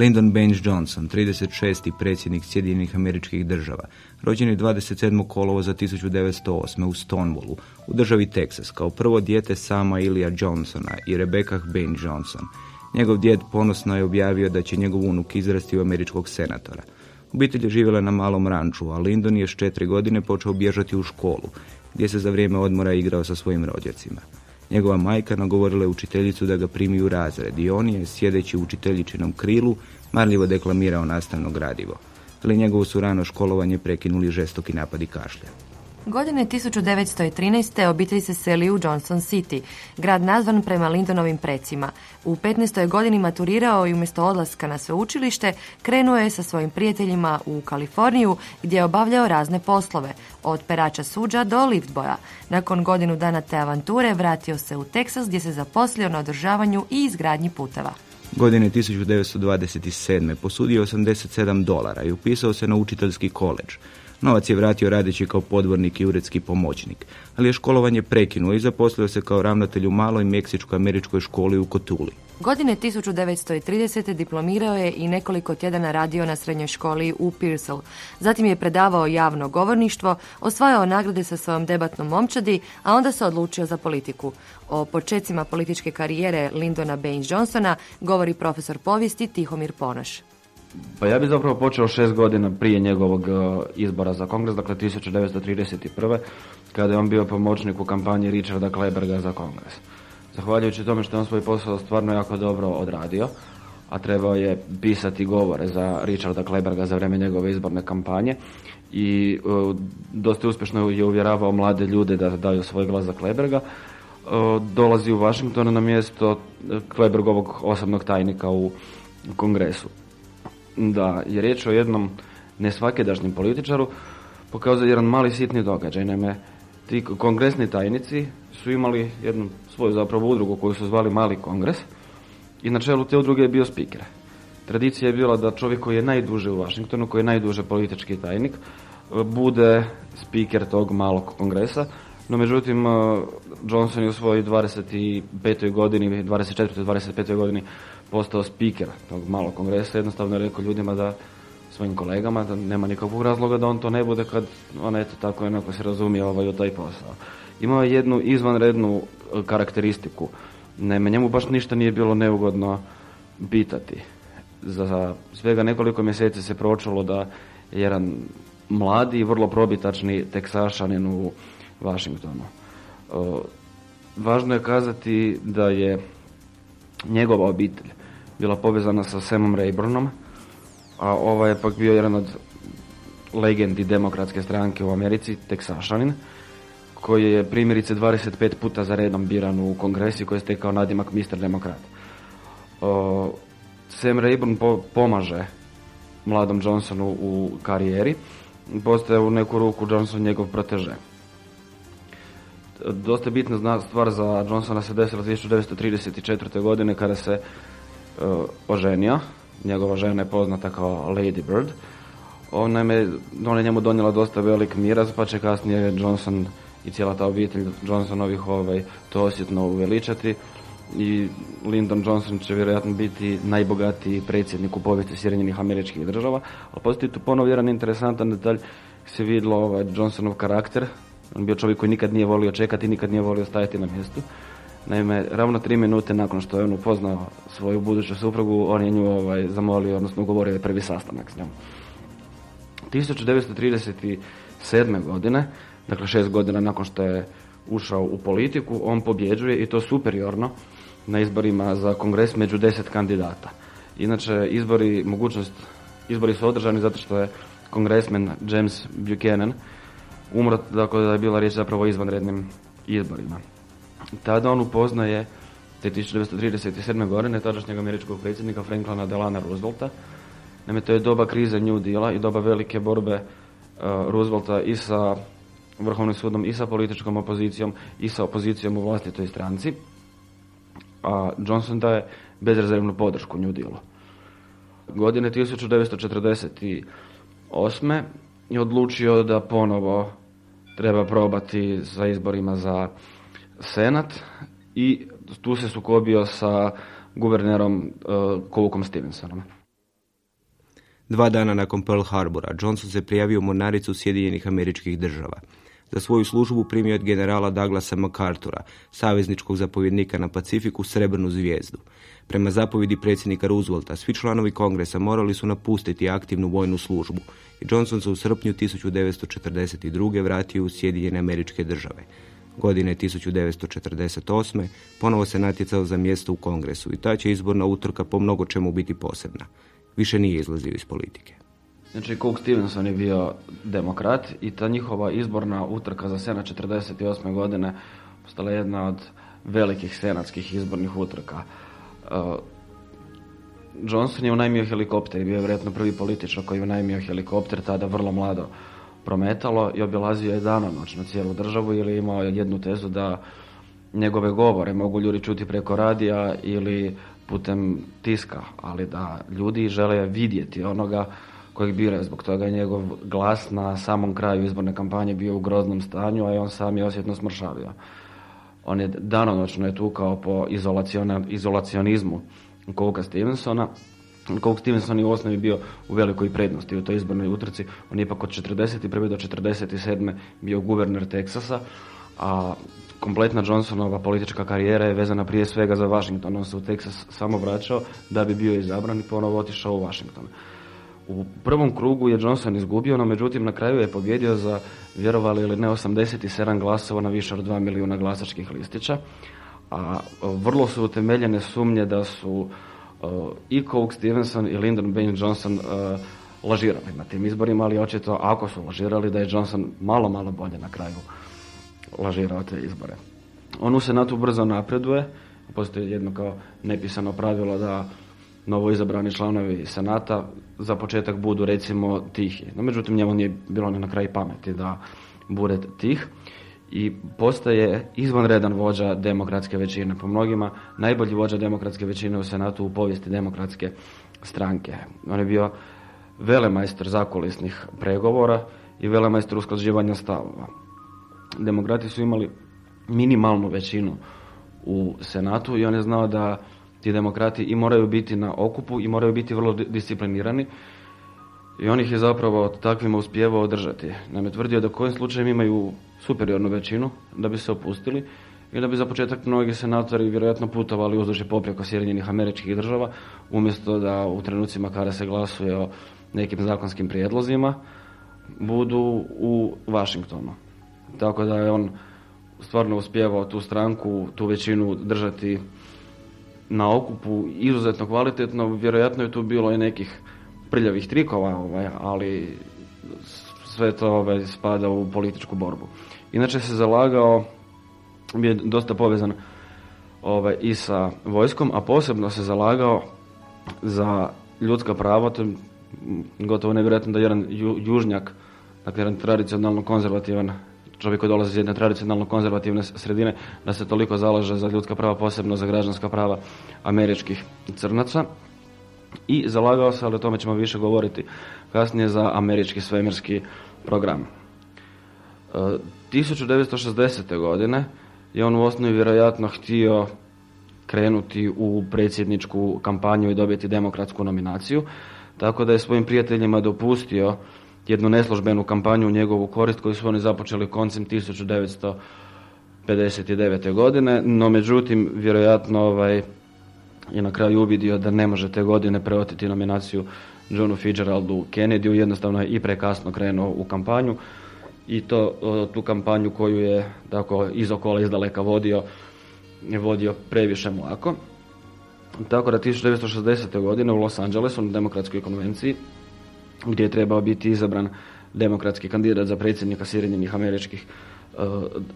Lyndon Baines Johnson, 36. predsjednik Sjedinjenih američkih država, rođen je 27. kolovo za 1908. u Stonewallu, u državi Texas, kao prvo dijete sama Ilija Johnsona i Rebecca Baines Johnson. Njegov djed ponosno je objavio da će njegov unuk izrasti u američkog senatora. Obitelj je živjela na malom ranču, a Lyndon je s četiri godine počeo bježati u školu, gdje se za vrijeme odmora igrao sa svojim rođacima. Njegova majka nagovorila je učiteljicu da ga primi u razred i on je, sjedeći u učiteljičinom krilu, marljivo deklamirao nastavno gradivo. Ali njegovo su rano školovanje prekinuli žestoki napadi kašlja. Godine 1913. obitelj se seli u Johnson City, grad nazvan prema Lindonovim precima. U 15. godini maturirao i umjesto odlaska na sveučilište krenuo je sa svojim prijateljima u Kaliforniju gdje je obavljao razne poslove, od perača suđa do liftboja. Nakon godinu dana te avanture vratio se u Teksas gdje se zaposlio na održavanju i izgradnji puteva. Godine 1927. posudio 87 dolara i upisao se na učiteljski koleđ. Novac je vratio radeći kao podvornik i uredski pomoćnik, ali je školovanje prekinuo i zaposlio se kao ravnatelj u maloj meksičko-američkoj školi u Kotuli. Godine 1930. diplomirao je i nekoliko tjedana radio na srednjoj školi u Pearsall. Zatim je predavao javno govorništvo, osvajao nagrade sa svojom debatnom momčadi, a onda se odlučio za politiku. O počecima političke karijere Lindona Baines Johnsona govori profesor povijesti Tihomir Ponoš. Pa ja bih zapravo počeo šest godina prije njegovog e, izbora za kongres, dakle 1931. kada je on bio pomoćnik u kampanji Richarda Kleberga za kongres. Zahvaljujući tome što je on svoj posao stvarno jako dobro odradio, a trebao je pisati govore za Richarda Kleberga za vrijeme njegove izborne kampanje i e, dosta uspješno je uvjeravao mlade ljude da daju svoj glas za Kleberga. E, dolazi u Washington na mjesto Klebergovog osobnog tajnika u kongresu da je riječ o jednom nesvakedašnjem političaru, pokazuje jedan mali sitni događaj. Naime, ti kongresni tajnici su imali jednu svoju zapravo udrugu koju su zvali Mali kongres i na čelu te udruge je bio spiker. Tradicija je bila da čovjek koji je najduže u Washingtonu, koji je najduže politički tajnik, bude spiker tog malog kongresa. No međutim, Johnson je u svojoj 25. godini, 24. 25. godini postao spiker tog malog kongresa, jednostavno je rekao ljudima da svojim kolegama da nema nikakvog razloga da on to ne bude kad on eto tako jednako se razumije ovaj u taj posao. Imao je jednu izvanrednu e, karakteristiku. Naime, njemu baš ništa nije bilo neugodno pitati. Za svega nekoliko mjeseci se pročalo da je jedan mladi i vrlo probitačni teksašanin u Washingtonu. E, važno je kazati da je njegova obitelj bila povezana sa Samom Rayburnom, a ovaj je pak bio jedan od legendi demokratske stranke u Americi, Teksašanin, koji je primjerice 25 puta za redom biran u kongresi koji je stekao nadimak Mr. Demokrat. O, Sam Rayburn pomaže mladom Johnsonu u karijeri, postaje u neku ruku Johnson njegov proteže. Dosta bitna stvar za Johnsona se desila 1934. godine kada se oženio. Njegova žena je poznata kao Lady Bird. Ona je, ona je njemu donijela dosta velik miraz, pa će kasnije Johnson i cijela ta obitelj Johnsonovih ovaj, to osjetno uveličati. i Lyndon Johnson će vjerojatno biti najbogatiji predsjednik u povijesti Sjedinjenih američkih država, ali postoji tu ponovo jedan interesantan detalj se vidjelo ovaj Johnsonov karakter, on bio čovjek koji nikad nije volio čekati, nikad nije volio stajati na mjestu. Naime, ravno tri minute nakon što je on upoznao svoju buduću suprugu, on je nju ovaj, zamolio, odnosno ugovorio je prvi sastanak s njom. 1937. godine, dakle šest godina nakon što je ušao u politiku, on pobjeđuje i to superiorno na izborima za kongres među deset kandidata. Inače, izbori, mogućnost, izbori su održani zato što je kongresmen James Buchanan umro, dakle da je bila riječ zapravo o izvanrednim izborima. Tada on upoznaje te 1937. godine tadašnjeg američkog predsjednika Franklina Delana Roosevelta. Naime, to je doba krize New Deala i doba velike borbe uh, Roosevelta i sa Vrhovnim sudom i sa političkom opozicijom i sa opozicijom u vlastitoj stranci. A Johnson daje bezrezervnu podršku New Dealu. Godine 1948. je odlučio da ponovo treba probati sa izborima za senat i tu se sukobio sa guvernerom uh, Kovukom Stevensonom. Dva dana nakon Pearl Harbora, Johnson se prijavio mornaricu Sjedinjenih američkih država. Za svoju službu primio od generala Douglasa MacArthura, savezničkog zapovjednika na Pacifiku, srebrnu zvijezdu. Prema zapovjedi predsjednika Roosevelta, svi članovi kongresa morali su napustiti aktivnu vojnu službu i Johnson se u srpnju 1942. vratio u Sjedinjene američke države. Godine 1948. ponovo se natjecao za mjesto u kongresu i ta će izborna utrka po mnogo čemu biti posebna. Više nije izlazio iz politike. Znači, Cook Stevenson je bio demokrat i ta njihova izborna utrka za senat 48. godine postala jedna od velikih senatskih izbornih utrka. Uh, Johnson je unajmio helikopter i bio je vjerojatno prvi političar koji je unajmio helikopter, tada vrlo mlado prometalo i obilazio je danonoćno cijelu državu ili imao jednu tezu da njegove govore mogu ljudi čuti preko radija ili putem tiska, ali da ljudi žele vidjeti onoga kojeg biraju. Zbog toga je njegov glas na samom kraju izborne kampanje bio u groznom stanju, a i on sam je osjetno smršavio. On je danonoćno je tukao po izolacionizmu Kouka Stevensona. Coke Stevenson je u osnovi bio u velikoj prednosti u toj izbornoj utrci. On je ipak od 41. do 47. bio guverner Teksasa, a kompletna Johnsonova politička karijera je vezana prije svega za Washington. On se u Teksas samo vraćao da bi bio izabran i ponovo otišao u Washington. U prvom krugu je Johnson izgubio, no međutim na kraju je pobjedio za, vjerovali ili ne, 87 glasova na više od 2 milijuna glasačkih listića, a vrlo su utemeljene sumnje da su i Coke Stevenson i Lyndon Baines Johnson lažirali na tim izborima, ali očito ako su lažirali da je Johnson malo, malo bolje na kraju lažirao te izbore. On u Senatu brzo napreduje, postoji jedno kao nepisano pravilo da novo izabrani članovi Senata za početak budu recimo tihi. No, međutim, njemu nije bilo ni na kraju pameti da bude tih i postaje izvanredan vođa demokratske većine. Po mnogima najbolji vođa demokratske većine u Senatu u povijesti demokratske stranke. On je bio velemajstor zakulisnih pregovora i velemajstor usklađivanja stavova. Demokrati su imali minimalnu većinu u Senatu i on je znao da ti demokrati i moraju biti na okupu i moraju biti vrlo disciplinirani i on ih je zapravo takvima uspjevao održati. Nam je tvrdio da kojim slučajem imaju superiornu većinu da bi se opustili i da bi za početak mnogi senatori vjerojatno putovali uzduž i poprijeko Sjedinjenih američkih država umjesto da u trenucima kada se glasuje o nekim zakonskim prijedlozima budu u Washingtonu. Tako da je on stvarno uspjevao tu stranku, tu većinu držati na okupu izuzetno kvalitetno. Vjerojatno je tu bilo i nekih prljavih trikova, ovaj, ali sve to ovaj, spada u političku borbu. Inače se zalagao, je dosta povezan ovaj, i sa vojskom, a posebno se zalagao za ljudska prava, to je gotovo nevjerojatno da jedan ju, južnjak, dakle jedan tradicionalno konzervativan čovjek koji dolazi iz jedne tradicionalno konzervativne sredine, da se toliko zalaže za ljudska prava, posebno za građanska prava američkih crnaca. I zalagao se, ali o tome ćemo više govoriti kasnije, za američki svemirski program. 1960. godine je on u osnovi vjerojatno htio krenuti u predsjedničku kampanju i dobiti demokratsku nominaciju. Tako da je svojim prijateljima dopustio jednu neslužbenu kampanju u njegovu korist koju su oni započeli koncem 1959. godine, no međutim vjerojatno ovaj, je na kraju uvidio da ne može te godine preotiti nominaciju Johnu Fitzgeraldu Kennedyu, jednostavno je i prekasno krenuo u kampanju i to tu kampanju koju je tako iz okola izdaleka vodio je vodio previše mlako. Tako da 1960. godine u Los Angelesu na demokratskoj konvenciji gdje je trebao biti izabran demokratski kandidat za predsjednika Sjedinjenih američkih e,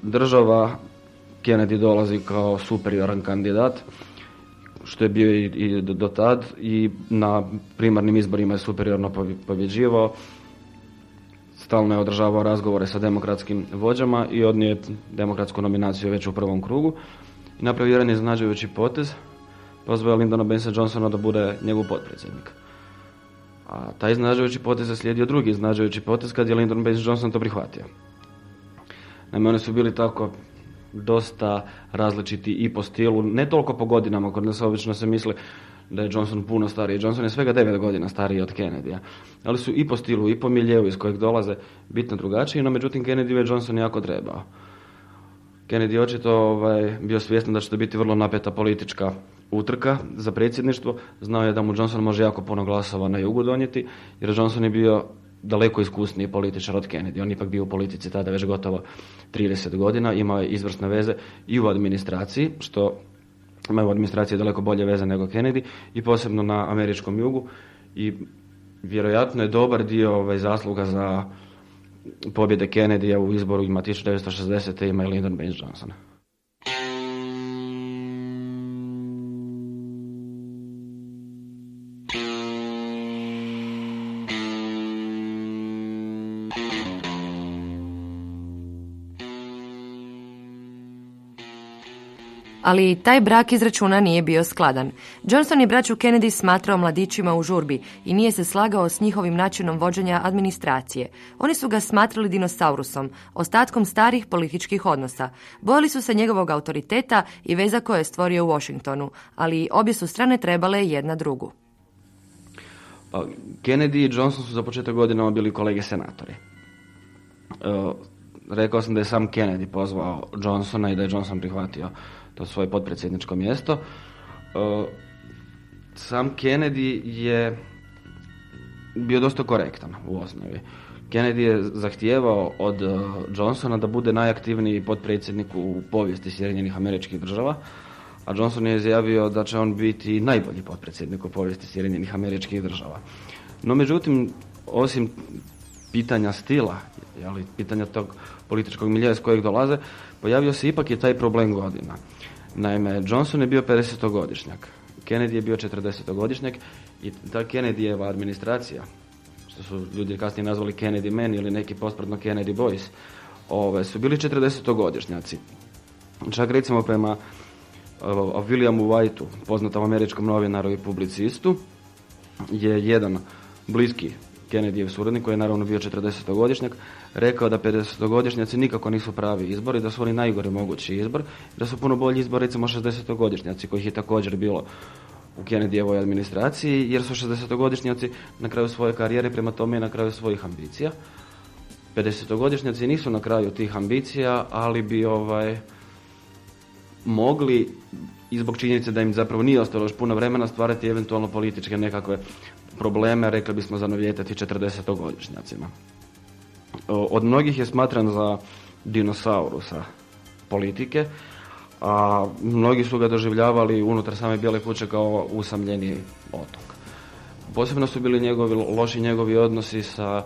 država. Kennedy dolazi kao superioran kandidat, što je bio i, do tad i na primarnim izborima je superiorno pobjeđivao. Stalno je održavao razgovore sa demokratskim vođama i odnio demokratsku nominaciju već u prvom krugu. I napravio jedan iznenađujući potez, pozvao je Lyndona Bensa Johnsona da bude njegov potpredsjednik. A taj iznenađujući potez je slijedio drugi iznenađujući potez kad je Lyndon Baines Johnson to prihvatio. Naime, oni su bili tako dosta različiti i po stilu, ne toliko po godinama, kod nas obično se misli da je Johnson puno stariji. Johnson je svega 9 godina stariji od Kennedya. Ali su i po stilu i po miljeu iz kojeg dolaze bitno drugačiji, no međutim Kennedy je Johnson jako trebao. Kennedy očito ovaj, bio svjestan da će to biti vrlo napeta politička utrka za predsjedništvo. Znao je da mu Johnson može jako puno glasova na jugu donijeti, jer Johnson je bio daleko iskusniji političar od Kennedy. On ipak bio u politici tada već gotovo 30 godina, imao je izvrsne veze i u administraciji, što ima u administraciji daleko bolje veze nego Kennedy, i posebno na američkom jugu. I vjerojatno je dobar dio ovaj, zasluga za pobjede Kennedyja u izboru ima 1960. ima i Lyndon Baines Johnson. Ali taj brak izračuna nije bio skladan. Johnson je braću Kennedy smatrao mladićima u žurbi i nije se slagao s njihovim načinom vođenja administracije. Oni su ga smatrali dinosaurusom, ostatkom starih političkih odnosa. Bojali su se njegovog autoriteta i veza koje je stvorio u Washingtonu, ali obje su strane trebale jedna drugu. Pa, Kennedy i Johnson su za početak godina bili kolege senatori. E, rekao sam da je sam Kennedy pozvao Johnsona i da je Johnson prihvatio to svoje potpredsjedničko mjesto. E, sam Kennedy je bio dosta korektan u osnovi. Kennedy je zahtijevao od e, Johnsona da bude najaktivniji potpredsjednik u povijesti Sjedinjenih američkih država, a Johnson je izjavio da će on biti najbolji potpredsjednik u povijesti Sjedinjenih američkih država. No međutim, osim pitanja stila, jeli, pitanja tog političkog milija s kojeg dolaze, pojavio se ipak i taj problem godina. Naime, Johnson je bio 50-godišnjak, Kennedy je bio 40-godišnjak i ta Kennedyjeva administracija, što su ljudi kasnije nazvali Kennedy men ili neki pospratno Kennedy boys, ove, su bili 40-godišnjaci. Čak recimo prema o Williamu Whiteu, poznatom američkom novinaru i publicistu, je jedan bliski Kennedyjev suradnik, koji je naravno bio 40-godišnjak, rekao da 50-godišnjaci nikako nisu pravi izbori, da su oni najgori mogući izbor, da su puno bolji izbor recimo 60-godišnjaci, kojih je također bilo u Kennedyjevoj administraciji, jer su 60-godišnjaci na kraju svoje karijere, prema tome i na kraju svojih ambicija. 50-godišnjaci nisu na kraju tih ambicija, ali bi ovaj mogli i zbog činjenice da im zapravo nije ostalo još puno vremena stvarati eventualno političke nekakve probleme, rekli bismo, zanovjetati 40-godišnjacima. Od mnogih je smatran za dinosaurusa politike, a mnogi su ga doživljavali unutar same Bijele kuće kao usamljeni otok. Posebno su bili njegovi, loši njegovi odnosi sa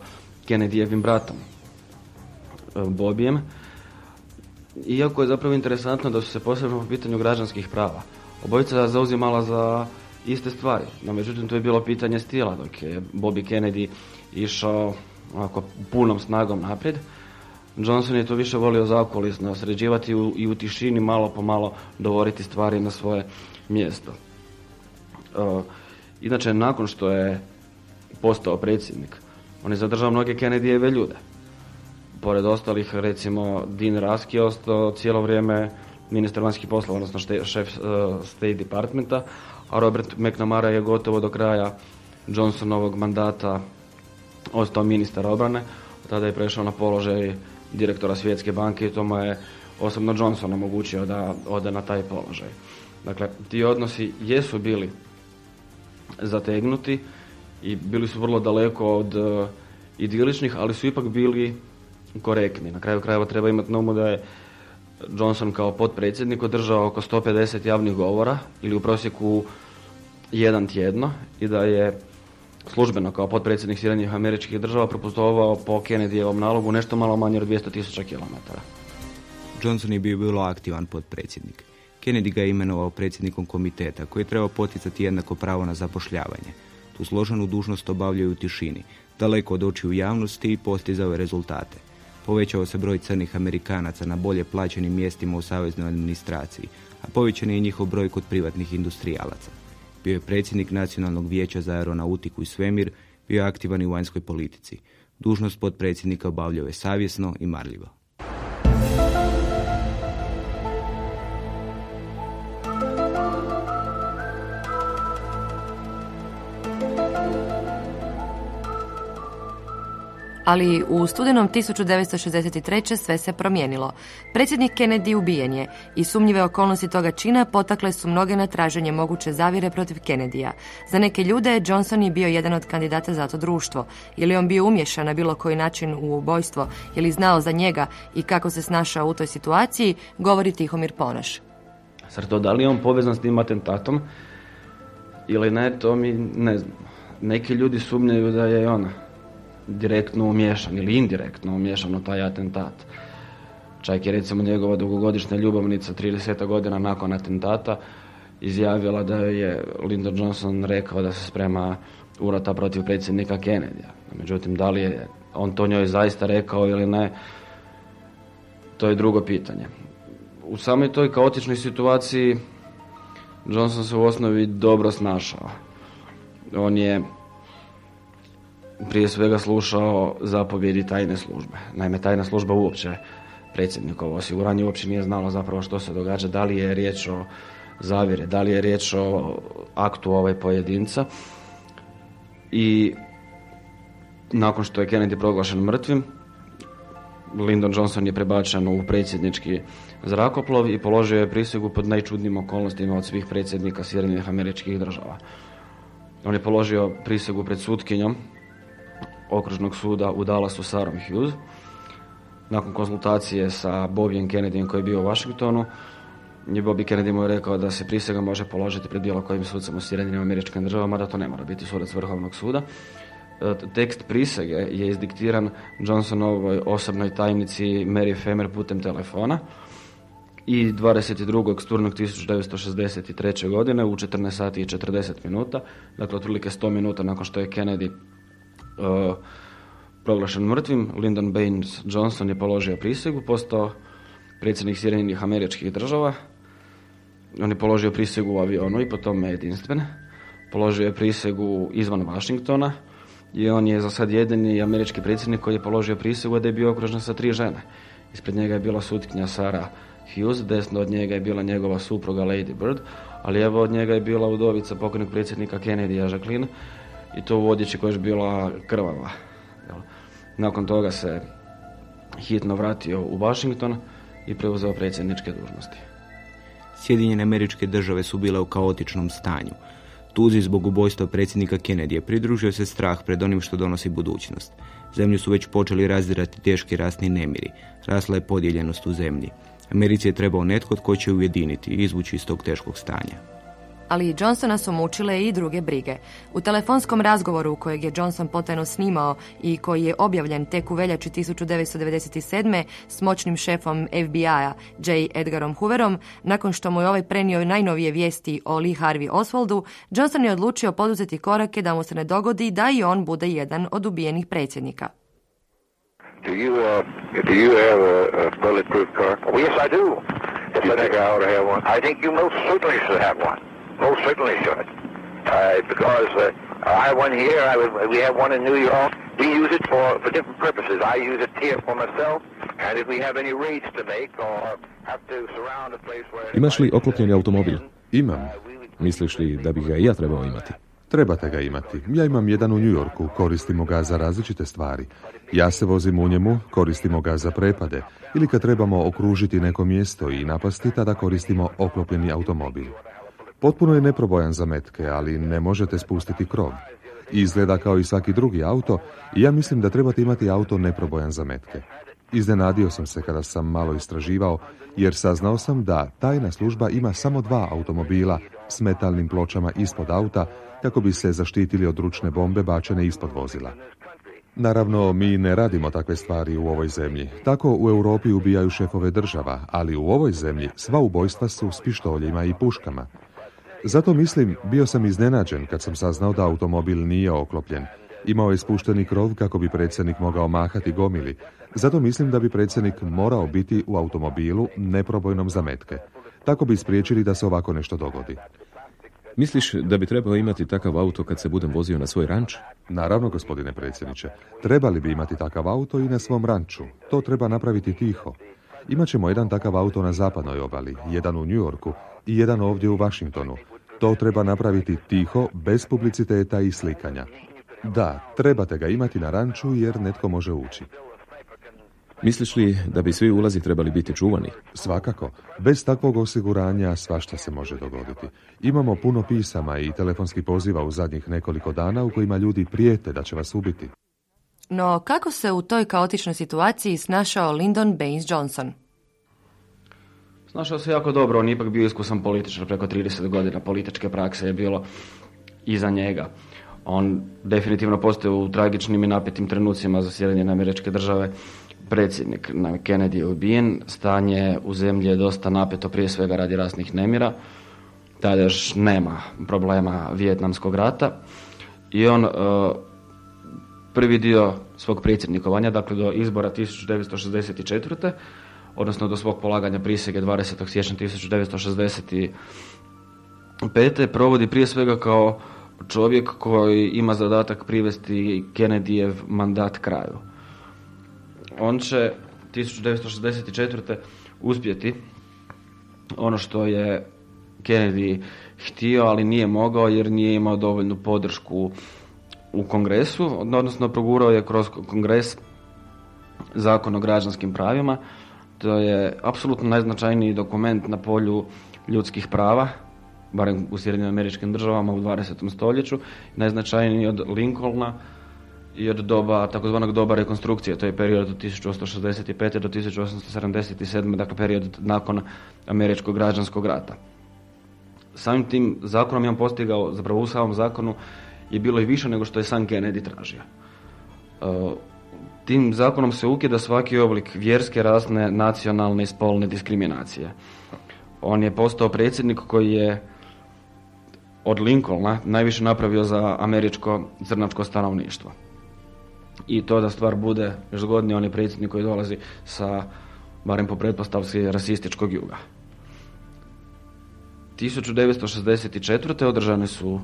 Kennedyjevim bratom, e, Bobijem, iako je zapravo interesantno da su se posebno po pitanju građanskih prava obojica zauzimala za iste stvari. No, međutim, to je bilo pitanje stila, dok je Bobby Kennedy išao onako punom snagom naprijed. Johnson je to više volio zakulisno sređivati i u tišini malo po malo dovoriti stvari na svoje mjesto. Uh, inače, nakon što je postao predsjednik, on je zadržao mnoge Kennedyjeve ljude. Pored ostalih, recimo, Dean Rusk je ostao cijelo vrijeme ministar vanjskih poslova, odnosno šef State Departmenta, a Robert McNamara je gotovo do kraja Johnsonovog mandata ostao ministar obrane, tada je prešao na položaj direktora Svjetske banke i to mu je osobno Johnson omogućio da ode na taj položaj. Dakle, ti odnosi jesu bili zategnuti i bili su vrlo daleko od uh, idiličnih, ali su ipak bili korektni. Na kraju krajeva treba imati na umu da je Johnson kao potpredsjednik održao oko 150 javnih govora ili u prosjeku jedan tjedno i da je službeno kao potpredsjednik Sjedinjenih američkih država proputovao po Kennedyjevom nalogu nešto malo manje od 200 tisuća kilometara. Johnson je bio bilo aktivan potpredsjednik. Kennedy ga je imenovao predsjednikom komiteta koji je trebao poticati jednako pravo na zapošljavanje. Tu složenu dužnost obavljaju u tišini, daleko od očiju javnosti i postizao rezultate. Povećao se broj crnih Amerikanaca na bolje plaćenim mjestima u saveznoj administraciji, a povećan je njihov broj kod privatnih industrijalaca. Bio je predsjednik Nacionalnog vijeća za aeronautiku i svemir, bio je aktivan i u vanjskoj politici. Dužnost potpredsjednika obavljao je savjesno i marljivo. Ali u studenom 1963. sve se promijenilo. Predsjednik Kennedy ubijen je i sumnjive okolnosti toga čina potakle su mnoge na traženje moguće zavire protiv Kennedyja. Za neke ljude Johnson je bio jedan od kandidata za to društvo. Je li on bio umješan na bilo koji način u ubojstvo, je li znao za njega i kako se snašao u toj situaciji, govori Tihomir Ponaš. Sad to da li on povezan s tim atentatom ili ne, to mi ne znam. Neki ljudi sumnjaju da je ona direktno umješan ili indirektno umješan u taj atentat. Čak je recimo njegova dugogodišnja ljubavnica 30 godina nakon atentata izjavila da je Lyndon Johnson rekao da se sprema urata protiv predsjednika Kennedyja. Međutim, da li je on to njoj zaista rekao ili ne, to je drugo pitanje. U samoj toj kaotičnoj situaciji Johnson se u osnovi dobro snašao. On je prije svega slušao zapovjedi tajne službe. Naime, tajna služba uopće predsjednikovo osiguranje uopće nije znalo zapravo što se događa, da li je riječ o zavire, da li je riječ o aktu ove pojedinca. I nakon što je Kennedy proglašen mrtvim, Lyndon Johnson je prebačen u predsjednički zrakoplov i položio je prisegu pod najčudnijim okolnostima od svih predsjednika Sjedinjenih američkih država. On je položio prisegu pred sutkinjom okružnog suda u Dallasu Sarom Hughes. Nakon konzultacije sa Bobijem Kennedyjem koji je bio u Washingtonu, je Bobby Kennedy mu je rekao da se prisega može položiti pred bilo kojim sucem u Sjedinim američkim državama, da to ne mora biti sudac Vrhovnog suda. E, tekst prisege je izdiktiran Johnsonovoj osobnoj tajnici Mary Femer putem telefona i 22. sturnog 1963. godine u 14 sati i 40 minuta, dakle otprilike 100 minuta nakon što je Kennedy uh, proglašen mrtvim, Lyndon Baines Johnson je položio prisegu, postao predsjednik Sjedinjenih američkih država. On je položio prisegu u avionu i po tome jedinstven. Položio je prisegu izvan Washingtona i on je za sad jedini američki predsjednik koji je položio prisegu da je bio okružen sa tri žene. Ispred njega je bila sutkinja Sara Hughes, desno od njega je bila njegova supruga Lady Bird, a lijevo od njega je bila udovica pokojnog predsjednika Kennedy, Jacqueline, i to u odjeći koja je bila krvava. Nakon toga se hitno vratio u Washington i preuzeo predsjedničke dužnosti. Sjedinjene američke države su bile u kaotičnom stanju. Tuzi zbog ubojstva predsjednika Kennedy pridružio se strah pred onim što donosi budućnost. Zemlju su već počeli razdirati teški rasni nemiri. Rasla je podijeljenost u zemlji. Americi je trebao netko tko će ujediniti i izvući iz tog teškog stanja ali Johnsona su mučile i druge brige. U telefonskom razgovoru kojeg je Johnson potajno snimao i koji je objavljen tek u veljači 1997. s moćnim šefom FBI-a J. Edgarom Hooverom, nakon što mu je ovaj prenio najnovije vijesti o Lee Harvey Oswaldu, Johnson je odlučio poduzeti korake da mu se ne dogodi da i on bude jedan od ubijenih predsjednika. Do you, uh, do you have a, a bulletproof car? Oh, yes, I do. Yes, you I think do. I ought to have one? I think you most certainly should have one. Most certainly should. Uh, because uh, I have one here. I we have one in New York. We use it for, for different purposes. I use it here for myself. Imaš li oklopljeni automobil? Imam. Misliš li da bi ga i ja trebao imati? Trebate ga imati. Ja imam jedan u New Yorku, koristimo ga za različite stvari. Ja se vozim u njemu, koristimo ga za prepade. Ili kad trebamo okružiti neko mjesto i napasti, tada koristimo oklopljeni automobil. Potpuno je neprobojan za metke, ali ne možete spustiti krov. Izgleda kao i svaki drugi auto i ja mislim da trebate imati auto neprobojan za metke. Iznenadio sam se kada sam malo istraživao, jer saznao sam da tajna služba ima samo dva automobila s metalnim pločama ispod auta kako bi se zaštitili od ručne bombe bačene ispod vozila. Naravno, mi ne radimo takve stvari u ovoj zemlji. Tako u Europi ubijaju šefove država, ali u ovoj zemlji sva ubojstva su s pištoljima i puškama. Zato mislim, bio sam iznenađen kad sam saznao da automobil nije oklopljen. Imao je spušteni krov kako bi predsjednik mogao mahati gomili. Zato mislim da bi predsjednik morao biti u automobilu neprobojnom za metke. Tako bi spriječili da se ovako nešto dogodi. Misliš da bi trebao imati takav auto kad se budem vozio na svoj ranč? Naravno, gospodine predsjedniče. Trebali bi imati takav auto i na svom ranču. To treba napraviti tiho. Imaćemo jedan takav auto na zapadnoj obali, jedan u New Yorku i jedan ovdje u Washingtonu. To treba napraviti tiho, bez publiciteta i slikanja. Da, trebate ga imati na ranču jer netko može ući. Misliš li da bi svi ulazi trebali biti čuvani? Svakako. Bez takvog osiguranja svašta se može dogoditi. Imamo puno pisama i telefonskih poziva u zadnjih nekoliko dana u kojima ljudi prijete da će vas ubiti. No kako se u toj kaotičnoj situaciji snašao Lyndon Baines Johnson? Snašao se jako dobro, on je ipak bio iskusan političar, preko 30 godina političke prakse je bilo iza njega. On definitivno postoje u tragičnim i napetim trenucima za sjedanje američke države predsjednik Kennedy je ubijen, stanje u zemlji je dosta napeto prije svega radi rasnih nemira, tada još nema problema Vijetnamskog rata i on uh, prvi dio svog predsjednikovanja, dakle do izbora 1964. odnosno do svog polaganja prisege 20. siječnja 1965. provodi prije svega kao čovjek koji ima zadatak privesti Kennedyjev mandat kraju on će 1964. uspjeti ono što je Kennedy htio, ali nije mogao jer nije imao dovoljnu podršku u kongresu, odnosno progurao je kroz kongres zakon o građanskim pravima. To je apsolutno najznačajniji dokument na polju ljudskih prava, barem u Sjedinim američkim državama u 20. stoljeću, najznačajniji od Lincolna, i od doba, takozvanog doba rekonstrukcije, to je period od 1865. do 1877. dakle period nakon američkog građanskog rata. Samim tim zakonom je on postigao, zapravo u samom zakonu je bilo i više nego što je sam Kennedy tražio. Tim zakonom se ukida svaki oblik vjerske, rasne, nacionalne i spolne diskriminacije. On je postao predsjednik koji je od Lincolna najviše napravio za američko crnačko stanovništvo i to da stvar bude još zgodnije, on je predsjednik koji dolazi sa, barem po pretpostavci, rasističkog juga. 1964. održani su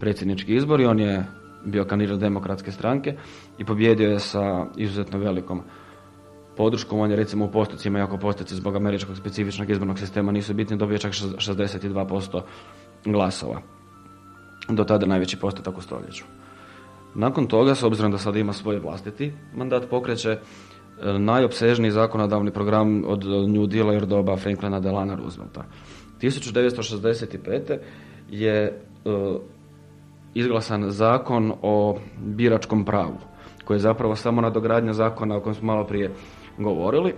predsjednički izbori, on je bio kandidat demokratske stranke i pobjedio je sa izuzetno velikom podrškom. On je recimo u postocima, iako postoci zbog američkog specifičnog izbornog sistema nisu bitni, dobio čak 62% glasova. Do tada najveći postotak u stoljeću. Nakon toga, s obzirom da sad ima svoj vlastiti mandat, pokreće e, najopsežniji zakonodavni program od New Deala i doba Franklina Delana Roosevelta. 1965. je e, izglasan zakon o biračkom pravu, koji je zapravo samo nadogradnja zakona o kojem smo malo prije govorili.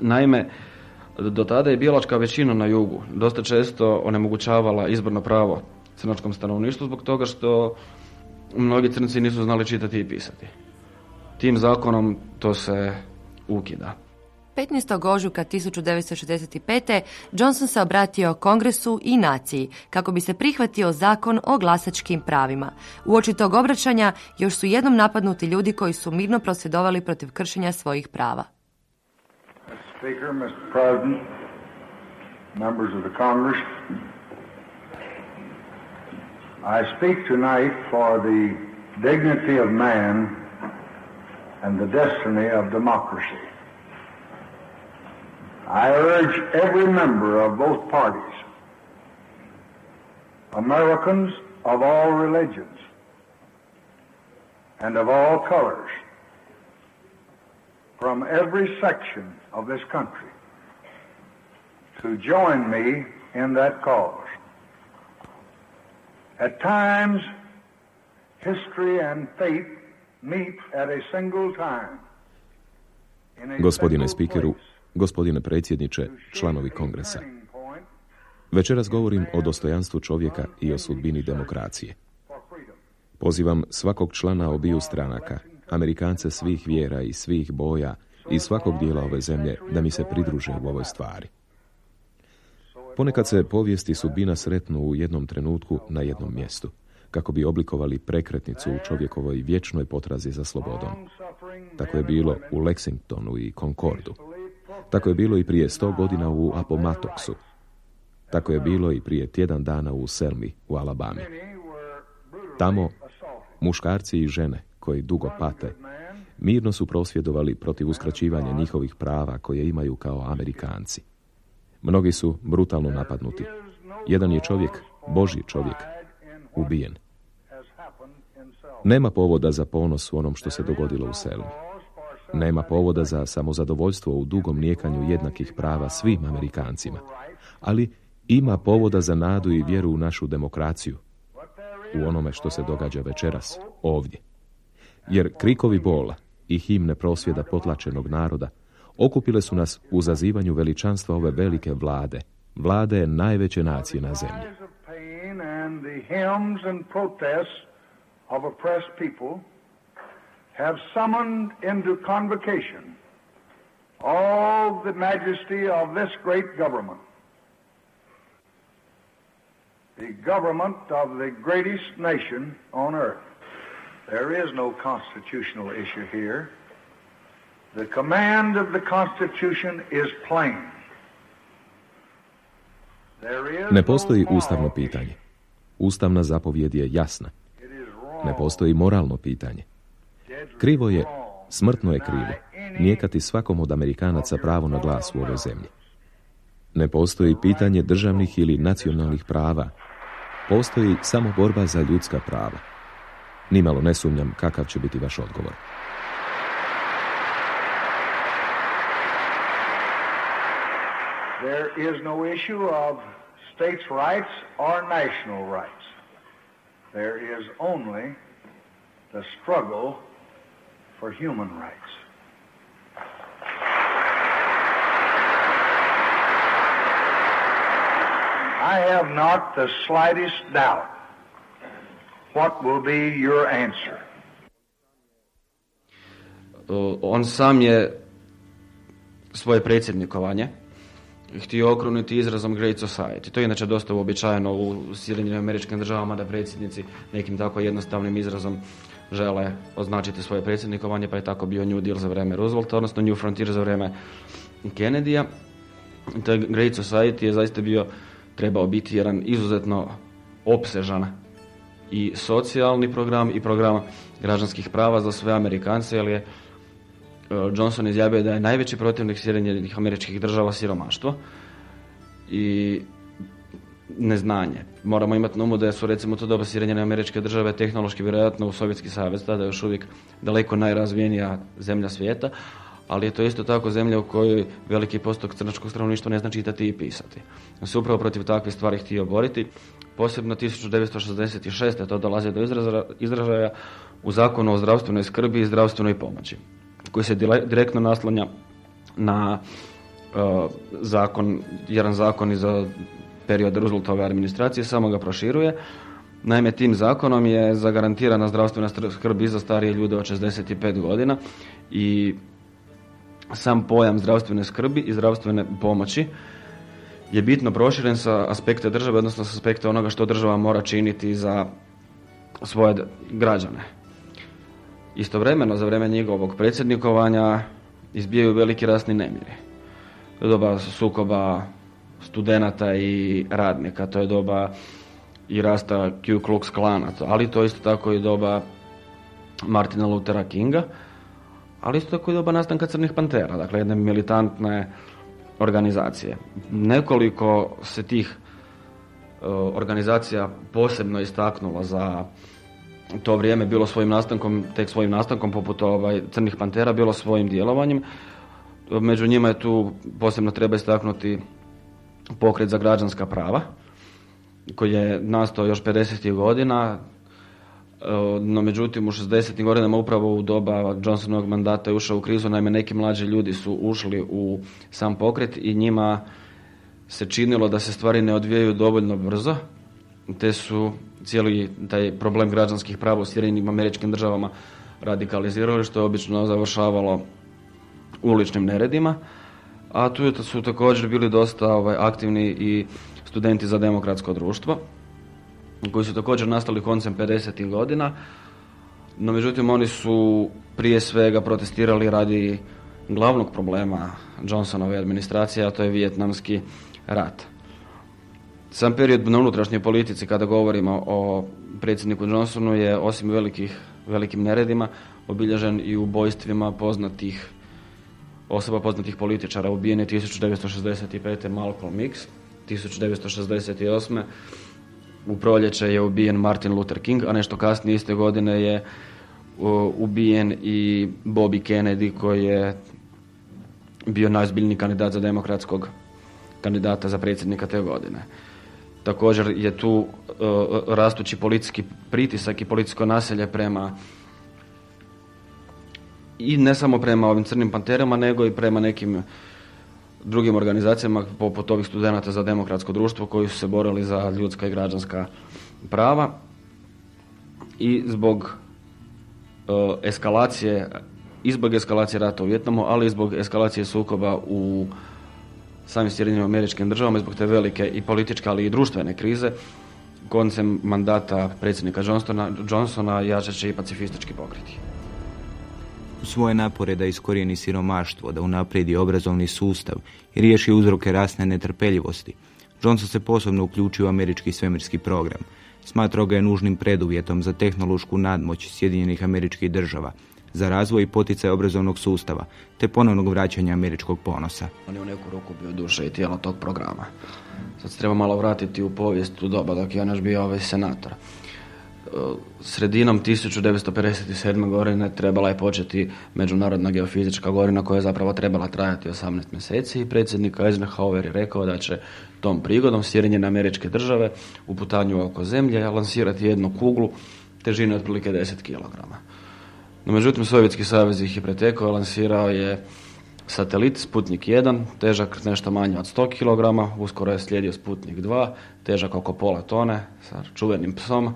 Naime, do tada je bilačka većina na jugu dosta često onemogućavala izborno pravo crnačkom stanovništvu zbog toga što mnogi crnci nisu znali čitati i pisati. Tim zakonom to se ukida. 15. ožujka 1965. Johnson se obratio kongresu i naciji kako bi se prihvatio zakon o glasačkim pravima. U oči tog obraćanja još su jednom napadnuti ljudi koji su mirno prosvjedovali protiv kršenja svojih prava. Speaker, Mr. President, for the dignity of man and the destiny of democracy. I urge every member of both parties, Americans of all religions and of all colors, from every section of this country, to join me in that cause. At times, history and faith meet at a single time. in a Gospodine place. Gospodine predsjedniče, članovi kongresa. Večeras govorim o dostojanstvu čovjeka i o sudbini demokracije. Pozivam svakog člana obiju stranaka, Amerikance svih vjera i svih boja i svakog dijela ove zemlje da mi se pridruže u ovoj stvari. Ponekad se povijesti sudbina sretnu u jednom trenutku na jednom mjestu, kako bi oblikovali prekretnicu u čovjekovoj vječnoj potrazi za slobodom. Tako je bilo u Lexingtonu i Concordu. Tako je bilo i prije sto godina u Appomattoxu. Tako je bilo i prije tjedan dana u Selmi u Alabami. Tamo muškarci i žene koji dugo pate mirno su prosvjedovali protiv uskraćivanja njihovih prava koje imaju kao Amerikanci. Mnogi su brutalno napadnuti. Jedan je čovjek, Božji čovjek, ubijen. Nema povoda za ponos u onom što se dogodilo u Selmi. Nema povoda za samozadovoljstvo u dugom nijekanju jednakih prava svim Amerikancima. Ali ima povoda za nadu i vjeru u našu demokraciju. U onome što se događa večeras, ovdje. Jer krikovi bola i himne prosvjeda potlačenog naroda okupile su nas u zazivanju veličanstva ove velike vlade, vlade najveće nacije na zemlji. Have summoned into convocation all the majesty of this great government, the government of the greatest nation on earth. There is no constitutional issue here. The command of the Constitution is plain. There is Ne no postoji moral ustavno pitanje. Ustavna zapovjed je jasna. It is wrong. Ne postoji moralno pitanje. Krivo je, smrtno je krivo, nijekati svakom od Amerikanaca pravo na glas u ovoj zemlji. Ne postoji pitanje državnih ili nacionalnih prava. Postoji samo borba za ljudska prava. Nimalo ne sumnjam kakav će biti vaš odgovor. There is no issue of states' rights or national rights. There is only the struggle for human rights. I have not the slightest doubt what will be your answer. On sam je svoje predsjednikovanje htio okruniti izrazom Great Society. To je inače dosta uobičajeno u Sjedinjenim američkim državama da predsjednici nekim tako jednostavnim izrazom žele označiti svoje predsjednikovanje, pa je tako bio New Deal za vrijeme Roosevelta, odnosno New Frontier za vrijeme Kennedyja. Taj Great Society je zaista bio, trebao biti jedan izuzetno opsežan i socijalni program i program građanskih prava za sve Amerikance, jer je e, Johnson izjavio da je najveći protivnik Sjedinjenih američkih država siromaštvo i neznanje. Moramo imati na umu da su recimo to doba Sjedinjene američke države tehnološki vjerojatno u Sovjetski savez, tada je još uvijek daleko najrazvijenija zemlja svijeta, ali je to isto tako zemlja u kojoj veliki postok crnačkog stanovništva ne zna čitati i pisati. On se upravo protiv takvih stvari htio boriti. Posebno 1966. to dolazi do izražaja u zakonu o zdravstvenoj skrbi i zdravstvenoj pomoći, koji se direktno naslanja na uh, zakon, jedan zakon iz perioda Rooseveltove administracije, samo ga proširuje. Naime, tim zakonom je zagarantirana zdravstvena skrb i za starije ljude od 65 godina i sam pojam zdravstvene skrbi i zdravstvene pomoći je bitno proširen sa aspekta države, odnosno sa aspekta onoga što država mora činiti za svoje građane. Istovremeno, za vrijeme njegovog predsjednikovanja izbijaju veliki rasni nemiri. Doba sukoba studenata i radnika, to je doba i rasta Ku Klux Klana, ali to isto tako i doba Martina Luthera Kinga, ali isto tako i doba nastanka Crnih pantera, dakle jedne militantne organizacije. Nekoliko se tih e, organizacija posebno istaknulo za to vrijeme bilo svojim nastankom, tek svojim nastankom poput ovaj, Crnih Pantera, bilo svojim djelovanjem. Među njima je tu posebno treba istaknuti pokret za građanska prava, koji je nastao još 50. godina, e, no međutim u 60. godinama upravo u doba Johnsonovog mandata je ušao u krizu, naime neki mlađi ljudi su ušli u sam pokret i njima se činilo da se stvari ne odvijaju dovoljno brzo, te su cijeli taj problem građanskih prava u Sjedinim američkim državama radikalizirali, što je obično završavalo uličnim neredima, a tu su također bili dosta ovaj, aktivni i studenti za demokratsko društvo, koji su također nastali koncem 50. godina, no međutim oni su prije svega protestirali radi glavnog problema Johnsonove administracije, a to je vijetnamski rat. Sam period na unutrašnjoj politici kada govorimo o predsjedniku Johnsonu je osim velikih, velikim neredima obilježen i ubojstvima poznatih osoba poznatih političara. Ubijen je 1965. Malcolm X, 1968. u proljeće je ubijen Martin Luther King, a nešto kasnije iste godine je ubijen i Bobby Kennedy koji je bio najzbiljniji kandidat za demokratskog kandidata za predsjednika te godine. Također je tu uh, rastući policijski pritisak i policijsko naselje prema i ne samo prema ovim crnim panterama, nego i prema nekim drugim organizacijama poput ovih studenata za demokratsko društvo koji su se borili za ljudska i građanska prava i zbog uh, eskalacije i zbog eskalacije rata u Vjetnamu, ali i zbog eskalacije sukoba u samim Sjedinim američkim državama zbog te velike i političke, ali i društvene krize, koncem mandata predsjednika Johnsona, Johnsona jačat će i pacifistički pokreti. U svoje napore da iskorijeni siromaštvo, da unaprijedi obrazovni sustav i riješi uzroke rasne netrpeljivosti, Johnson se posebno uključio u američki svemirski program. Smatrao ga je nužnim preduvjetom za tehnološku nadmoć Sjedinjenih američkih država, za razvoj i poticaj obrazovnog sustava, te ponovnog vraćanja američkog ponosa. On je u neku roku bio duša i tijelo tog programa. Sad se treba malo vratiti u povijest u doba dok je on još bio ovaj senator. Sredinom 1957. godine trebala je početi međunarodna geofizička godina koja je zapravo trebala trajati 18 mjeseci i predsjednik Eisenhower je rekao da će tom prigodom Sjedinjene američke države u putanju oko zemlje lansirati jednu kuglu težine otprilike 10 kg. No međutim, Sovjetski savez ih je pretekao, lansirao je satelit Sputnik 1, težak nešto manje od 100 kg, uskoro je slijedio Sputnik 2, težak oko pola tone, sa čuvenim psom.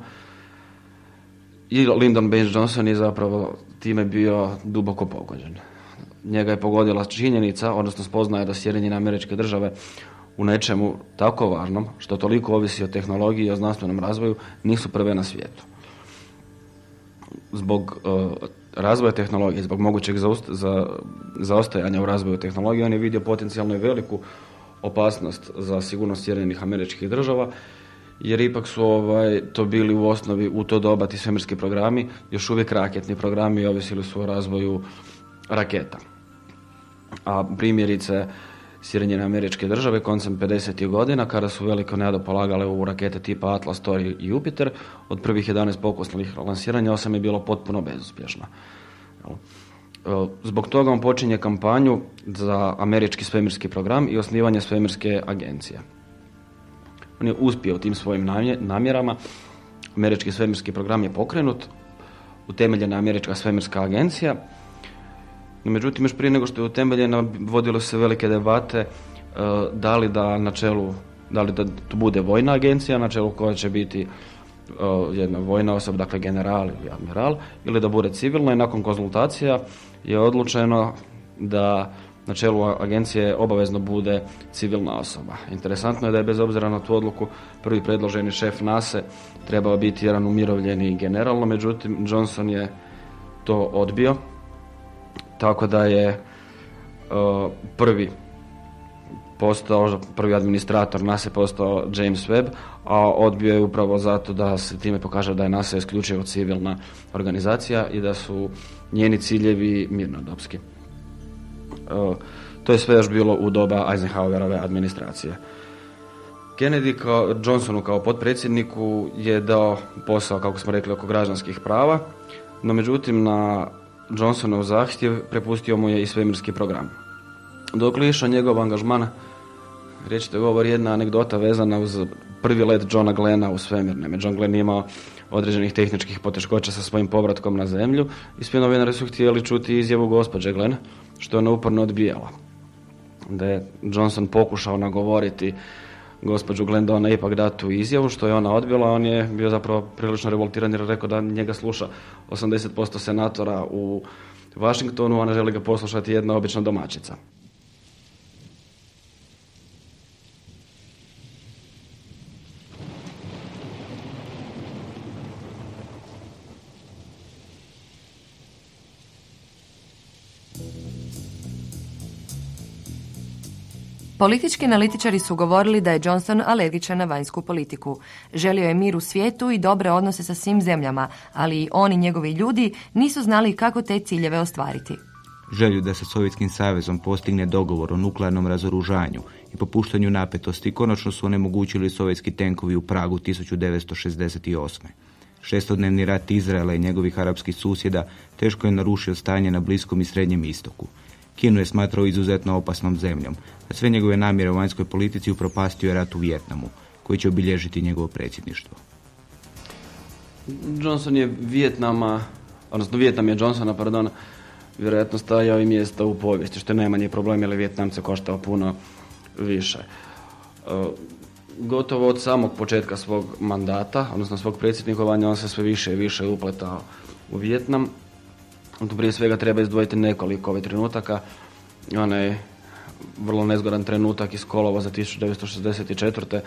I Lyndon Baines Johnson je zapravo time bio duboko pogođen. Njega je pogodila činjenica, odnosno spoznaje da Sjedinjene američke države u nečemu tako važnom, što toliko ovisi o tehnologiji i o znanstvenom razvoju, nisu prve na svijetu. Zbog uh, razvoja tehnologije, zbog mogućeg za, zaostajanja u razvoju tehnologije, on je vidio potencijalno veliku opasnost za sigurnost Sjedinjenih američkih država, jer ipak su ovaj, to bili u osnovi u to doba ti svemirski programi, još uvijek raketni programi ovisili su o razvoju raketa. A primjerice, Sjedinjene američke države koncem 50. godina kada su veliko nado polagale u rakete tipa Atlas, Thor i Jupiter, od prvih 11 pokusnih lansiranja osam je bilo potpuno bezuspješno. E, zbog toga on počinje kampanju za američki svemirski program i osnivanje svemirske agencije. On je uspio u tim svojim namjerama. Američki svemirski program je pokrenut, utemeljena američka svemirska agencija no, međutim, još prije nego što je utemeljena, vodilo se velike debate e, da li da na čelu, da li da to bude vojna agencija na čelu koja će biti e, jedna vojna osoba, dakle general ili admiral, ili da bude civilna i nakon konzultacija je odlučeno da na čelu agencije obavezno bude civilna osoba. Interesantno je da je bez obzira na tu odluku prvi predloženi šef NASE trebao biti jedan umirovljeni general, no međutim Johnson je to odbio tako da je uh, prvi postao, prvi administrator NASA postao James Webb, a odbio je upravo zato da se time pokaže da je NASA isključivo civilna organizacija i da su njeni ciljevi mirnodopski. To je sve još bilo u doba Eisenhowerove administracije. Kennedy kao Johnsonu kao potpredsjedniku je dao posao, kako smo rekli, oko građanskih prava, no međutim na Johnsonov zahtjev prepustio mu je i svemirski program. Dok li išao njegov angažman, reći govori jedna anegdota vezana uz prvi let Johna Glena u svemir. John Glenn imao određenih tehničkih poteškoća sa svojim povratkom na zemlju i svi novinari su htjeli čuti izjavu gospođe Glenn, što je ona uporno odbijala. Da je Johnson pokušao nagovoriti gospođu Glenn da ona ipak da tu izjavu, što je ona odbila, on je bio zapravo prilično revoltiran jer rekao da njega sluša 80% senatora u Washingtonu, a ne želi ga poslušati jedna obična domaćica. Politički analitičari su govorili da je Johnson alergičan na vanjsku politiku. Želio je mir u svijetu i dobre odnose sa svim zemljama, ali i oni njegovi ljudi nisu znali kako te ciljeve ostvariti. Želju da se Sovjetskim savezom postigne dogovor o nuklearnom razoružanju i popuštanju napetosti konačno su onemogućili sovjetski tenkovi u Pragu 1968. Šestodnevni rat Izraela i njegovih arapskih susjeda teško je narušio stanje na Bliskom i Srednjem istoku. Kinu je smatrao izuzetno opasnom zemljom, a sve njegove namjere u vanjskoj politici upropastio je rat u Vjetnamu, koji će obilježiti njegovo predsjedništvo. Johnson je Vjetnama, odnosno Vjetnam je Johnsona, pardon, vjerojatno stajao i mjesta u povijesti, što je najmanji problem, jer je Vjetnamce koštao puno više. E, gotovo od samog početka svog mandata, odnosno svog predsjednikovanja, on se sve više i više upletao u Vjetnam. Tu prije svega treba izdvojiti nekoliko ovih trenutaka. Onaj vrlo nezgodan trenutak iz kolova za 1964.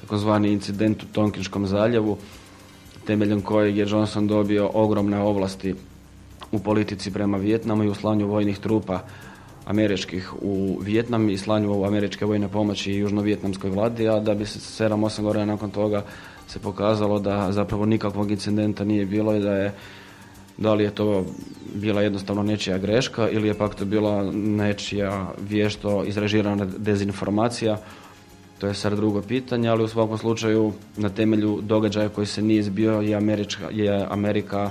takozvani incident u Tonkinškom zaljevu, temeljem kojeg je Johnson dobio ogromne ovlasti u politici prema Vijetnamu i u slanju vojnih trupa američkih u Vijetnam i slanju američke vojne pomoći i južno-vijetnamskoj vladi, a da bi se 7-8 godina nakon toga se pokazalo da zapravo nikakvog incidenta nije bilo i da je da li je to bila jednostavno nečija greška ili je pak to bila nečija vješto izražirana dezinformacija, to je sad drugo pitanje, ali u svakom slučaju na temelju događaja koji se nije izbio je, Američka, je Amerika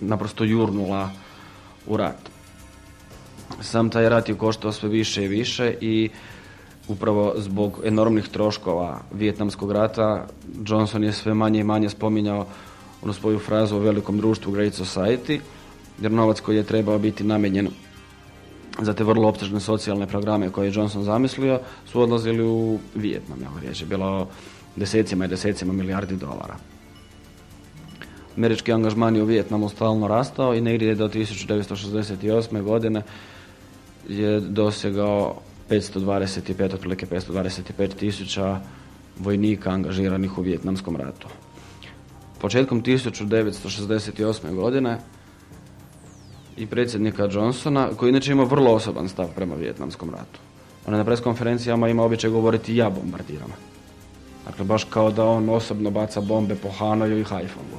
naprosto jurnula u rat. Sam taj rat je koštao sve više i više i upravo zbog enormnih troškova Vijetnamskog rata Johnson je sve manje i manje spominjao onu svoju frazu o velikom društvu Great Society, jer novac koji je trebao biti namijenjen za te vrlo optežne socijalne programe koje je Johnson zamislio su odlazili u Vijetnam. Riječ je bilo desecima i desecima milijardi dolara. Američki angažman je u Vijetnamu stalno rastao i negdje do 1968. godine je dosegao 525, otprilike 525 tisuća vojnika angažiranih u Vijetnamskom ratu. Početkom 1968. godine i predsjednika Johnsona, koji inače ima vrlo osoban stav prema Vijetnamskom ratu. On je na preskonferencijama ima običaj govoriti ja bombardiram. Dakle, baš kao da on osobno baca bombe po Hanoju i Haifongu.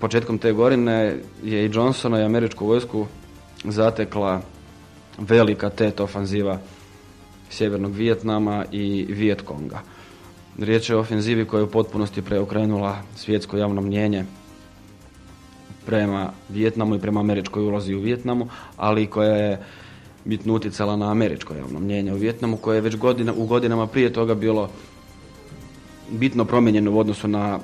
početkom te godine je i Johnsona i američku vojsku zatekla velika tet ofanziva sjevernog Vijetnama i Vijetkonga. Riječ je o ofenzivi koja je u potpunosti preokrenula svjetsko javno mnjenje prema Vijetnamu i prema američkoj ulozi u Vijetnamu, ali koja je bitno utjecala na američko javno mnjenje u Vijetnamu, koje je već godina, u godinama prije toga bilo bitno promijenjeno u odnosu na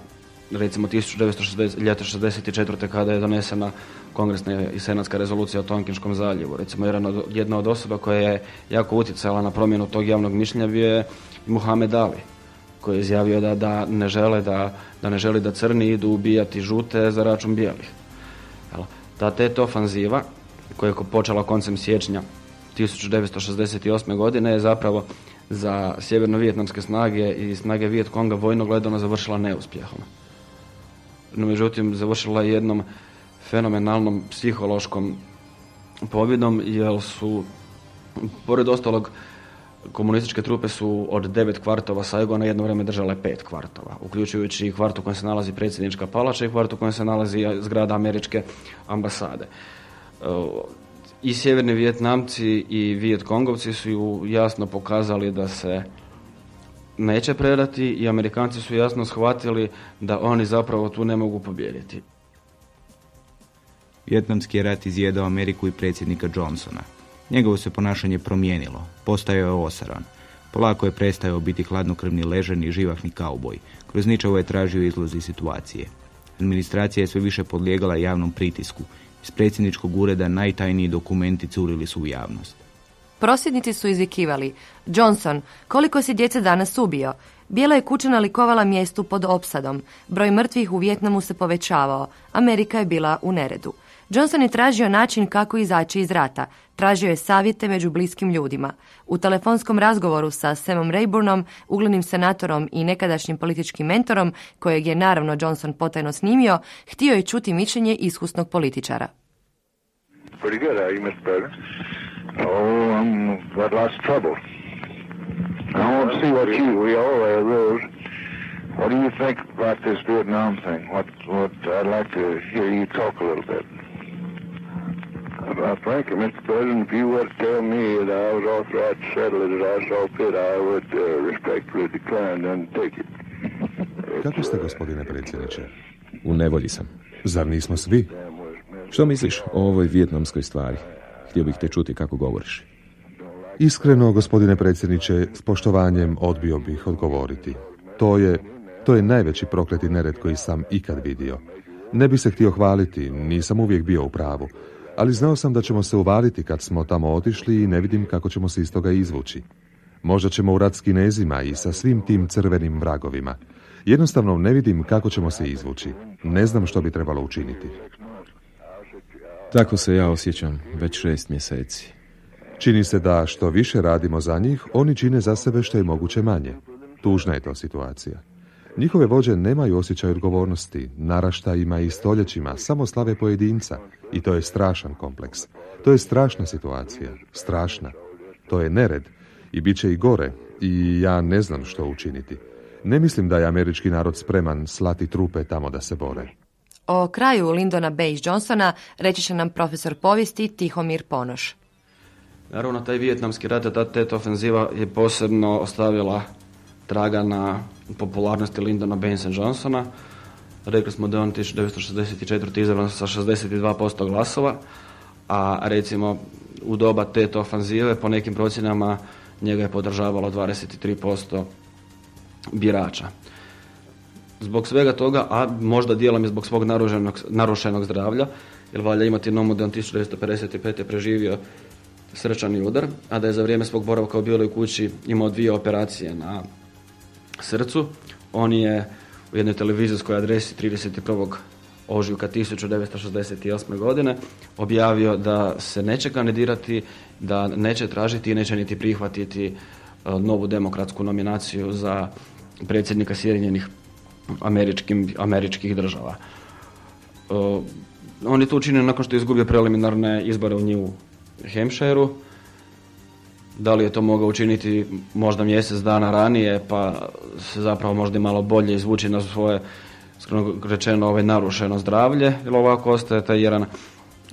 recimo 1964. kada je donesena kongresna i senatska rezolucija o Tonkinskom zaljevu. Recimo jedna od osoba koja je jako utjecala na promjenu tog javnog mišljenja bio je Muhammed Ali koji je izjavio da, da ne žele da, da ne želi da crni idu ubijati žute za račun bijelih. Ta teta ofanziva koja je počela koncem siječnja 1968. godine je zapravo za sjeverno-vijetnamske snage i snage Vijetkonga vojno gledano završila neuspjehom. No, međutim, završila je jednom fenomenalnom psihološkom pobjedom, jer su, pored ostalog, komunističke trupe su od devet kvartova Saigona jedno vrijeme držale pet kvartova, uključujući i kvart u kojem se nalazi predsjednička palača i kvart u kojem se nalazi zgrada američke ambasade. E, i sjeverni Vjetnamci i Vijetkongovci su ju jasno pokazali da se neće predati i Amerikanci su jasno shvatili da oni zapravo tu ne mogu pobijediti. Vjetnamski je rat izjedao Ameriku i predsjednika Johnsona. Njegovo se ponašanje promijenilo, postao je osaran. Polako je prestajao biti hladnokrvni ležani i živahni kauboj. Kroz ničevo je tražio izlaz iz situacije. Administracija je sve više podlijegala javnom pritisku. Iz predsjedničkog ureda najtajniji dokumenti curili su u javnost. Prosjednici su izvikivali, Johnson, koliko si djece danas ubio? Bijela je kuća nalikovala mjestu pod opsadom. Broj mrtvih u Vjetnamu se povećavao. Amerika je bila u neredu. Johnson je tražio način kako izaći iz rata. Tražio je savjete među bliskim ljudima. U telefonskom razgovoru sa Samom Rayburnom, uglednim senatorom i nekadašnjim političkim mentorom, kojeg je naravno Johnson potajno snimio, htio je čuti mišljenje iskusnog političara. Pretty good, are you, Mr. President? Oh, I'm got lots of trouble. I want to see what you, we all have those. What do you think about this Vietnam thing? What, what, I'd like to hear you talk a little bit. Uh, frankly, Mr. President, if you would tell me that I was authorized to settle it as I saw fit, I would uh, respectfully decline to undertake it. Kako ste, gospodine predsjedniče? U nevolji sam. Zar nismo svi? Što misliš o ovoj vijetnamskoj stvari? Htio bih te čuti kako govoriš. Iskreno, gospodine predsjedniče, s poštovanjem odbio bih odgovoriti. To je, to je najveći prokleti nered koji sam ikad vidio. Ne bih se htio hvaliti, nisam uvijek bio u pravu, ali znao sam da ćemo se uvaliti kad smo tamo otišli i ne vidim kako ćemo se iz toga izvući. Možda ćemo u rat s kinezima i sa svim tim crvenim vragovima. Jednostavno ne vidim kako ćemo se izvući. Ne znam što bi trebalo učiniti. Tako se ja osjećam već šest mjeseci. Čini se da što više radimo za njih, oni čine za sebe što je moguće manje. Tužna je to situacija. Njihove vođe nemaju osjećaj odgovornosti, naraštajima i stoljećima, samo slave pojedinca. I to je strašan kompleks. To je strašna situacija. Strašna. To je nered. I bit će i gore. I ja ne znam što učiniti. Ne mislim da je američki narod spreman slati trupe tamo da se bore. O kraju Lindona B. Johnsona reći će nam profesor povijesti Tihomir Ponoš. Naravno, taj vijetnamski rat, ta tet ofenziva je posebno ostavila traga na popularnosti Lindona Benson Johnsona. Rekli smo da je on 1964. izabran sa 62% glasova, a recimo u doba tet ofenzive po nekim procjenama njega je podržavalo 23% birača. Zbog svega toga, a možda dijelom je zbog svog narušenog, narušenog zdravlja, jer valja imati na umu da on 1955. preživio srčani udar, a da je za vrijeme svog boravka u Bijeloj kući imao dvije operacije na srcu. On je u jednoj televizijskoj adresi 31. ožujka 1968. godine objavio da se neće kandidirati, da neće tražiti i neće niti prihvatiti e, novu demokratsku nominaciju za predsjednika Sjedinjenih američkih država. E, on je to učinio nakon što je izgubio preliminarne izbore u New Hampshireu. Da li je to mogao učiniti možda mjesec dana ranije, pa se zapravo možda i malo bolje izvući na svoje, skromno rečeno, ovaj narušeno zdravlje, ili ovako ostaje taj jedan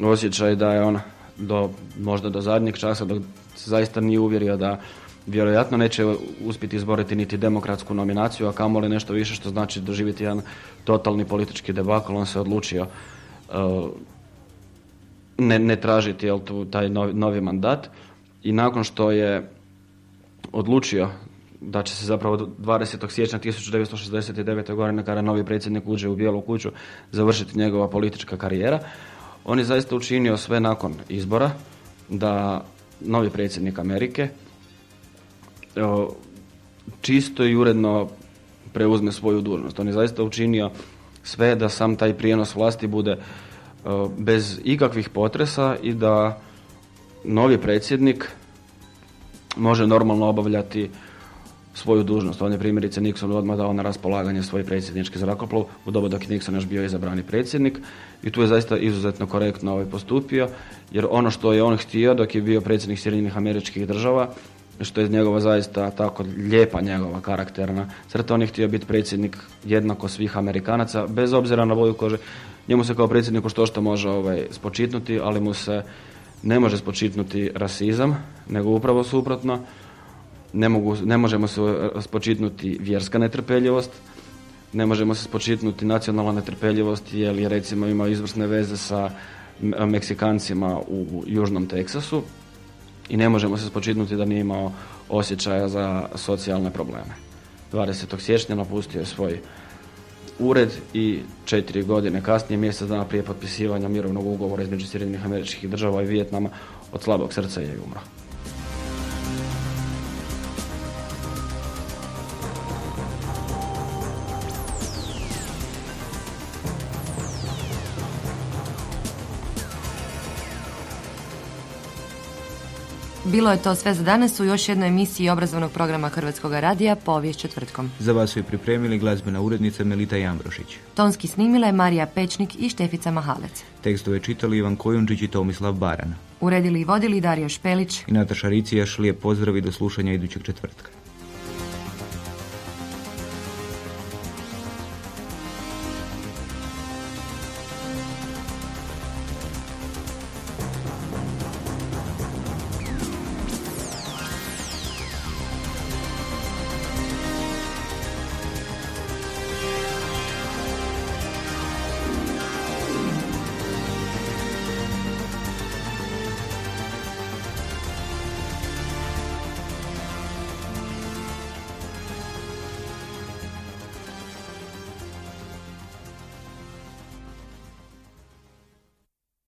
osjećaj da je on do, možda do zadnjeg časa, dok se zaista nije uvjerio da vjerojatno neće uspjeti izboriti niti demokratsku nominaciju, a kamoli nešto više što znači doživjeti jedan totalni politički debakl. On se odlučio uh, ne, ne tražiti jel, tu, taj novi, novi mandat i nakon što je odlučio da će se zapravo 20. siječnja 1969. godine kada novi predsjednik uđe u Bijelu kuću završiti njegova politička karijera. On je zaista učinio sve nakon izbora da novi predsjednik Amerike čisto i uredno preuzme svoju dužnost. On je zaista učinio sve da sam taj prijenos vlasti bude bez ikakvih potresa i da novi predsjednik može normalno obavljati svoju dužnost. On je primjerice Nixon odmah dao na raspolaganje svoj predsjednički zrakoplov u dobu dok je Nixon još bio izabrani predsjednik i tu je zaista izuzetno korektno ovaj postupio jer ono što je on htio dok je bio predsjednik Sjedinjenih američkih država što je njegova zaista tako lijepa njegova karakterna crta. On je htio biti predsjednik jednako svih Amerikanaca, bez obzira na boju kože. Njemu se kao predsjedniku što što može ovaj, spočitnuti, ali mu se ne može spočitnuti rasizam, nego upravo suprotno, ne, mogu, ne možemo se spočitnuti vjerska netrpeljivost, ne možemo se spočitnuti nacionalna netrpeljivost jer je recimo imao izvrsne veze sa Meksikancima u Južnom Teksasu i ne možemo se spočitnuti da nije imao osjećaja za socijalne probleme. 20. siječnja napustio je svoj ured i četiri godine kasnije, mjesec dana prije potpisivanja mirovnog ugovora između Sjedinjenih američkih država i Vijetnama od slabog srca je umro. Bilo je to sve za danas u još jednoj emisiji obrazovnog programa Hrvatskog radija Povijest četvrtkom. Za vas su i pripremili glazbena urednica Melita Jambrošić. Tonski snimila je Marija Pečnik i Štefica Mahalec. Tekstove čitali Ivan Kojundžić i Tomislav Baran. Uredili i vodili Dario Špelić i Nataša Ricijaš lijep pozdrav i do slušanja idućeg četvrtka.